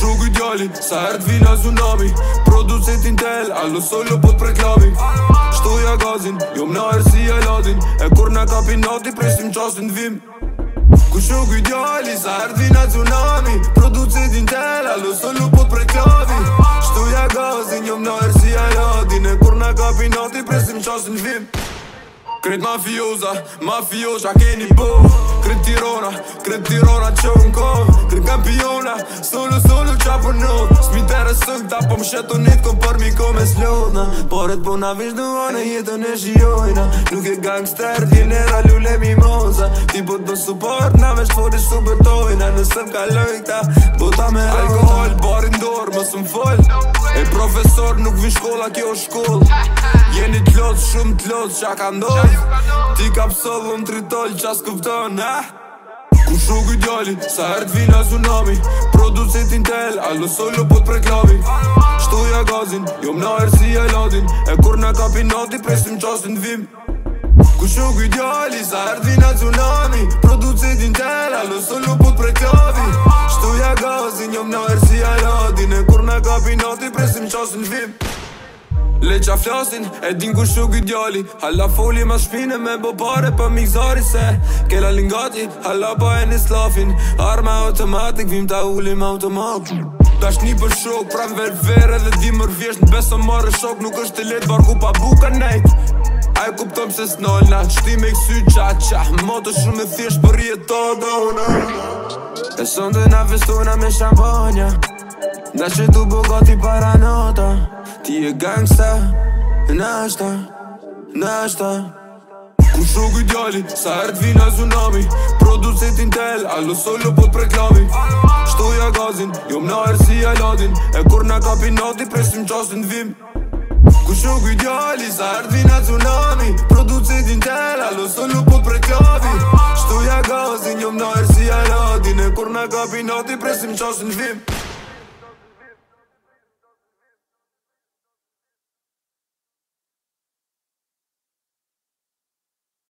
shuk i djallin Sa her t'vila zunami Producet intel, allo solo pot preklami Shtuja gazin, jo mna her si e ladin E kur na kapin nati, prejshim qasin t'vim Ku shuk djallin, sa her t'vila zunami Producet intel, allo solo pot preklami Shtuja gazin, jo mna her si e ladin E kur na kapin nati, prejshim qasin t'vim Kret mafioza, mafioza ke një bo Kret tirona, kret tirona që unë ko Kret kampiona, solo, solo qa për po në Smi të rësën këta po më shëtë unë itë Kom për mi kom e slot në Por e të në e jetën e shiojna Nuk e gangster, dinera lule mimoza Ti po të do support na veç fori shë bërtojna Nësëm ka lojta, bota me rëjko Alkohol, bar indoor, më më fol E profesor nuk vin shkolla kjo shkoll Jeni t'lot shumë t'lot qa ka ndoll Ti ka pësoll tritoll qa s'kupton Ku shuk i djallin, sa her t'vina tsunami Producit intel, alo solo po t'preklami Shtuja gazin, jom na her si e ladin E kur na kapi noti presim qasin vim Ku shuk i djallin, sa her t'vina tsunami Producit intel, alo solo po t'preklami Shtuja gazin, jom na her si e ladin E kur na kapi noti qasin vim qasë vim flasin, e din ku shuk i djali Halla foli ma shpine me bo pare pa mikzari se Kela lingati, halla pa e një slafin Arma automatik, vim ta ulim automat Ta është një për shok, pra më verë di mërë vjesht Në beso më shok, nuk është të letë vargu pa buka nejt Ajë kuptom se s'nol na, shti me kësy qa qa Më të shumë e thjesht për rjetë të dhona E sonde na vestojna me shampanja Nga që du bo para nota Ti e gangsta Në ashta Në ashta Ku shoku i djali Sa ert vina tsunami Producet intel Allo solo pot preklami Shtuja gazin Jom na er si aladin E kur na kapi nati Presim qasin vim Ku shoku i djali Sa ert vina tsunami Producet intel Allo solo pot preklami Shtuja gazin Jom na er si aladin E kur na kapi nati Presim qasin vim